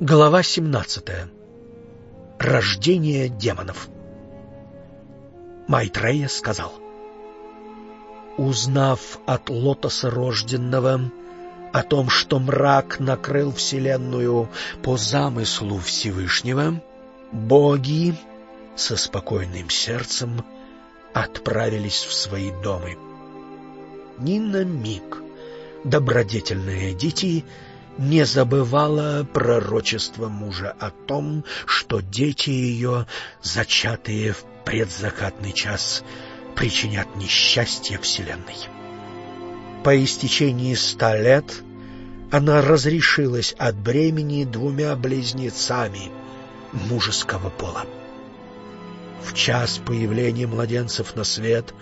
Глава 17. Рождение демонов. Майтрея сказал. Узнав от лотоса рожденного о том, что мрак накрыл Вселенную по замыслу Всевышнего, боги со спокойным сердцем отправились в свои дома. Ни на миг добродетельные дети — не забывала пророчество мужа о том, что дети ее, зачатые в предзакатный час, причинят несчастье Вселенной. По истечении ста лет она разрешилась от бремени двумя близнецами мужеского пола. В час появления младенцев на свет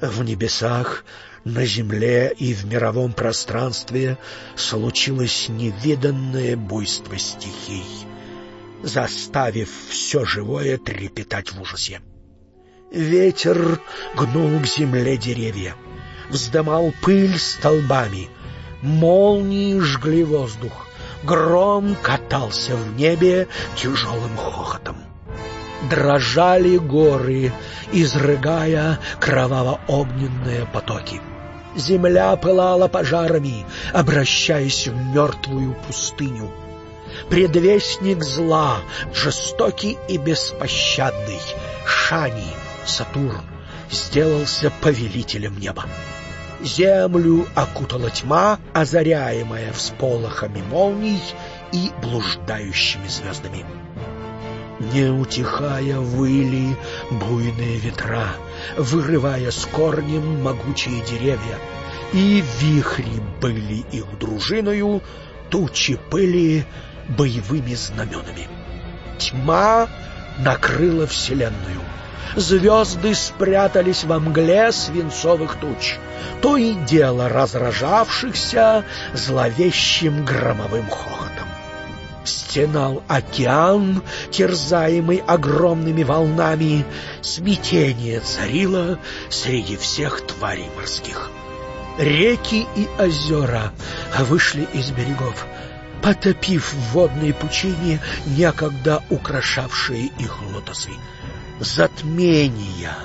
в небесах на земле и в мировом пространстве случилось невиданное буйство стихий, заставив все живое трепетать в ужасе. Ветер гнул к земле деревья, вздымал пыль столбами, молнии жгли воздух, гром катался в небе тяжелым хохотом дрожали горы, изрыгая кроваво-огненные потоки. Земля пылала пожарами, обращаясь в мертвую пустыню. Предвестник зла, жестокий и беспощадный, Шани, Сатурн, сделался повелителем неба. Землю окутала тьма, озаряемая всполохами молний и блуждающими звездами. Не утихая выли буйные ветра, вырывая с корнем могучие деревья, и вихри были их дружиною, тучи пыли боевыми знаменами. Тьма накрыла вселенную. Звезды спрятались во мгле свинцовых туч, то и дело разражавшихся зловещим громовым хохотом стенал океан, терзаемый огромными волнами. Смятение царило среди всех тварей морских. Реки и озера вышли из берегов, потопив в водной пучине некогда украшавшие их лотосы. Затмения,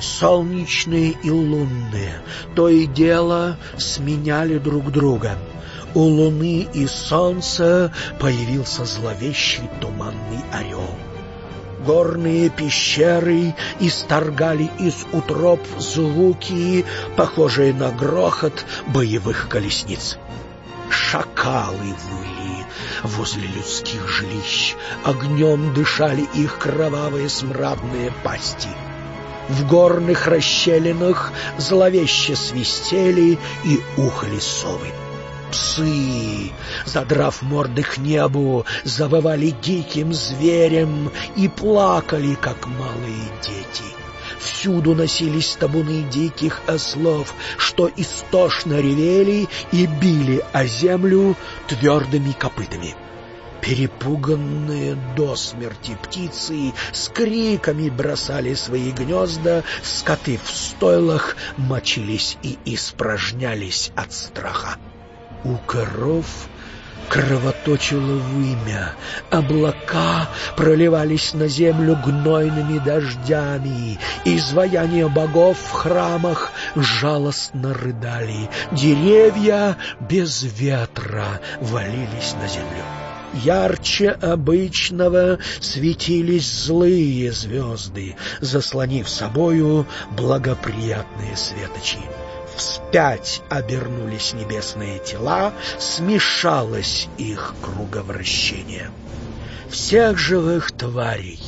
солнечные и лунные, то и дело сменяли друг друга — у луны и солнца появился зловещий туманный орел. Горные пещеры исторгали из утроб звуки, похожие на грохот боевых колесниц. Шакалы выли возле людских жилищ, огнем дышали их кровавые смрадные пасти. В горных расщелинах зловеще свистели и ухали совы. Псы, задрав морды к небу, завывали диким зверем и плакали, как малые дети. Всюду носились табуны диких ослов, что истошно ревели и били о землю твердыми копытами. Перепуганные до смерти птицы с криками бросали свои гнезда, скоты в стойлах мочились и испражнялись от страха. У коров кровоточило вымя, облака проливались на землю гнойными дождями, изваяния богов в храмах жалостно рыдали, деревья без ветра валились на землю. Ярче обычного светились злые звезды, заслонив собою благоприятные светочи вспять обернулись небесные тела, смешалось их круговращение. Всех живых тварей,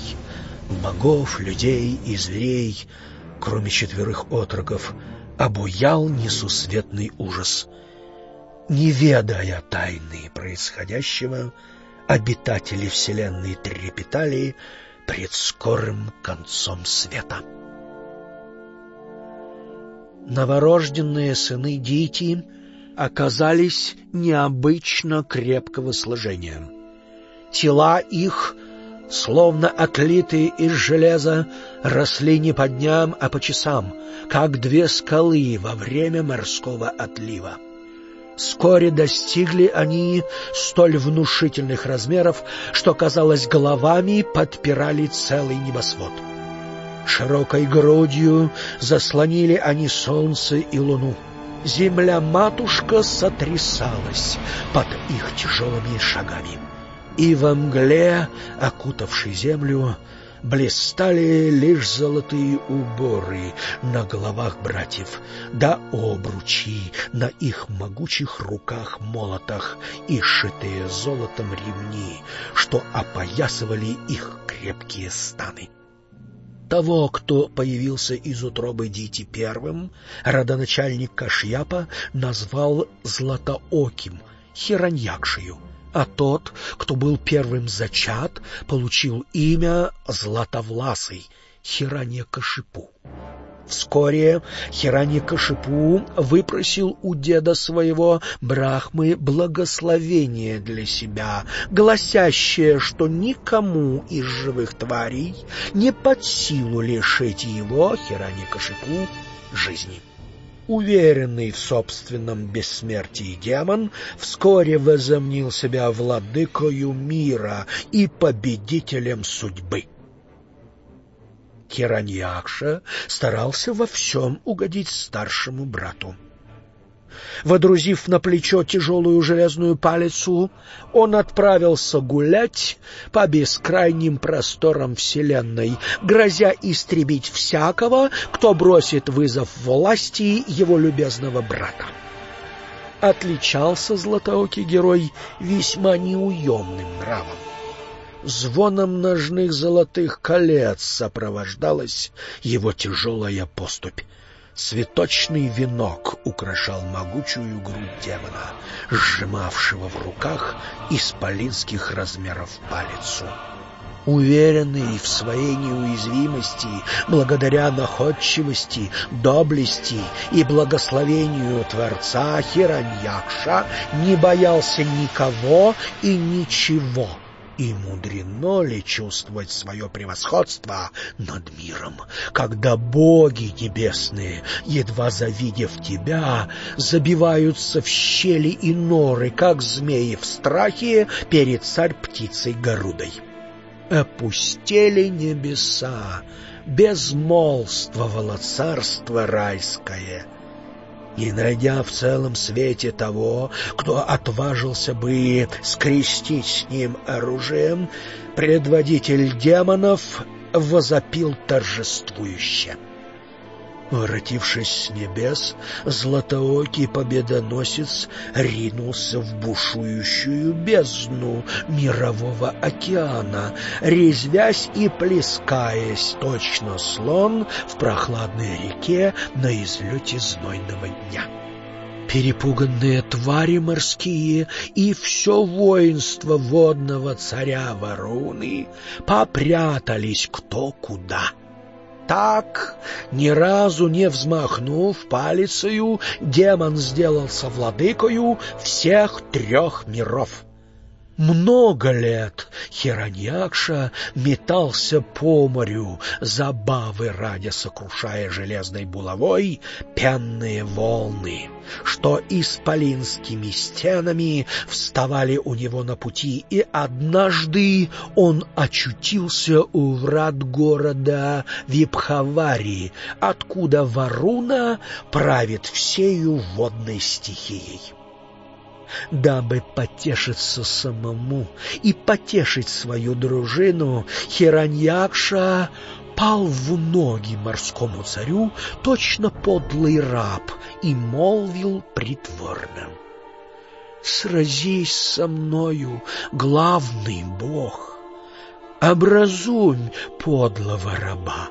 богов, людей и зверей, кроме четверых отроков, обуял несусветный ужас. Не ведая тайны происходящего, обитатели Вселенной трепетали пред скорым концом света новорожденные сыны Дити оказались необычно крепкого сложения. Тела их, словно отлитые из железа, росли не по дням, а по часам, как две скалы во время морского отлива. Вскоре достигли они столь внушительных размеров, что, казалось, головами подпирали целый небосвод. Широкой грудью заслонили они солнце и луну. Земля-матушка сотрясалась под их тяжелыми шагами. И во мгле, окутавшей землю, блистали лишь золотые уборы на головах братьев, да обручи на их могучих руках-молотах и шитые золотом ремни, что опоясывали их крепкие станы. Того, кто появился из утробы Дити первым, родоначальник Кашьяпа назвал Златооким, Хираньякшию — а тот, кто был первым зачат, получил имя Златовласый Хираньякашипу. Вскоре Хираньякашипу выпросил у деда своего Брахмы благословение для себя, гласящее, что никому из живых тварей не под силу лишить его, Хираньякашипу, жизни. Уверенный в собственном бессмертии демон вскоре возомнил себя владыкою мира и победителем судьбы. Хираньякша старался во всем угодить старшему брату. Водрузив на плечо тяжелую железную палицу, он отправился гулять по бескрайним просторам Вселенной, грозя истребить всякого, кто бросит вызов власти его любезного брата. Отличался златоокий герой весьма неуемным нравом. Звоном ножных золотых колец сопровождалась его тяжелая поступь. Цветочный венок украшал могучую грудь демона, сжимавшего в руках исполинских размеров палицу. Уверенный в своей неуязвимости, благодаря находчивости, доблести и благословению Творца Хираньякша не боялся никого и ничего — и мудрено ли чувствовать свое превосходство над миром, когда боги небесные, едва завидев тебя, забиваются в щели и норы, как змеи в страхе перед царь-птицей Горудой? Опустели небеса, безмолвствовало царство райское — и, найдя в целом свете того, кто отважился бы скрестить с ним оружием, предводитель демонов возопил торжествующе — Воротившись с небес, златоокий победоносец ринулся в бушующую бездну мирового океана, резвясь и плескаясь, точно слон в прохладной реке на излете знойного дня. Перепуганные твари морские и все воинство водного царя Варуны попрятались кто куда — так, ни разу не взмахнув палицею, демон сделался владыкою всех трех миров. Много лет Хероньякша метался по морю, забавы ради сокрушая железной булавой пенные волны, что исполинскими стенами вставали у него на пути, и однажды он очутился у врат города Випхавари, откуда Варуна правит всею водной стихией дабы потешиться самому и потешить свою дружину, Хираньякша пал в ноги морскому царю, точно подлый раб, и молвил притворно. «Сразись со мною, главный бог, образумь подлого раба».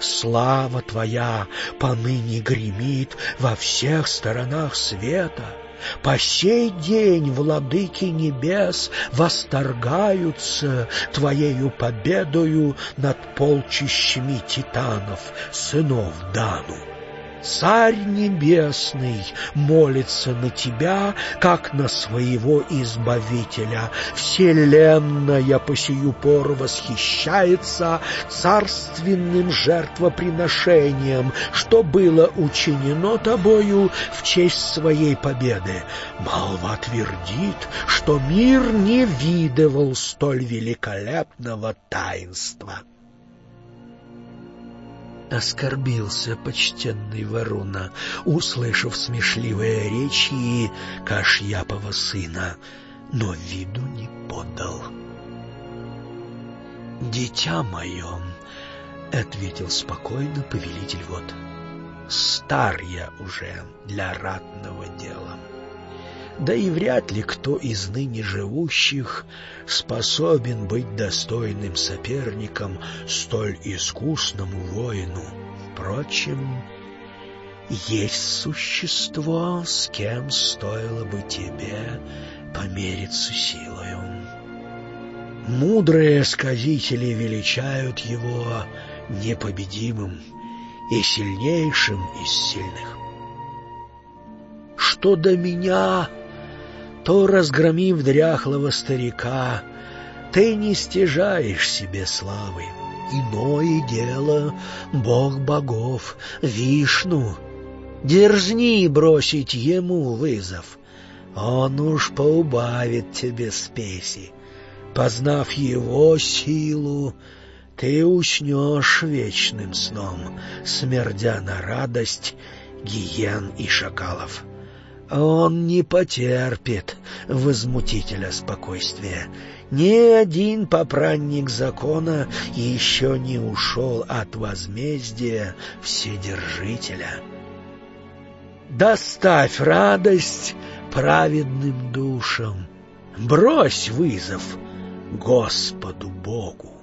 Слава Твоя поныне гремит во всех сторонах света — по сей день владыки небес восторгаются Твоею победою над полчищами титанов, сынов Дану. Царь Небесный молится на тебя, как на своего Избавителя. Вселенная по сию пору восхищается царственным жертвоприношением, что было учинено тобою в честь своей победы. Молва твердит, что мир не видывал столь великолепного таинства. Оскорбился почтенный Варуна, услышав смешливые речи Кашьяпова сына, но виду не подал. «Дитя мое», — ответил спокойно повелитель вод, — «стар я уже для ратного дела» да и вряд ли кто из ныне живущих способен быть достойным соперником столь искусному воину. Впрочем, есть существо, с кем стоило бы тебе помериться силою. Мудрые сказители величают его непобедимым и сильнейшим из сильных. Что до меня, то, разгромив дряхлого старика, ты не стяжаешь себе славы. Иное дело — бог богов, Вишну. Дерзни бросить ему вызов. Он уж поубавит тебе спеси. Познав его силу, ты уснешь вечным сном, смердя на радость гиен и шакалов. Он не потерпит возмутителя спокойствия. Ни один попранник закона еще не ушел от возмездия Вседержителя. Доставь радость праведным душам, брось вызов Господу Богу.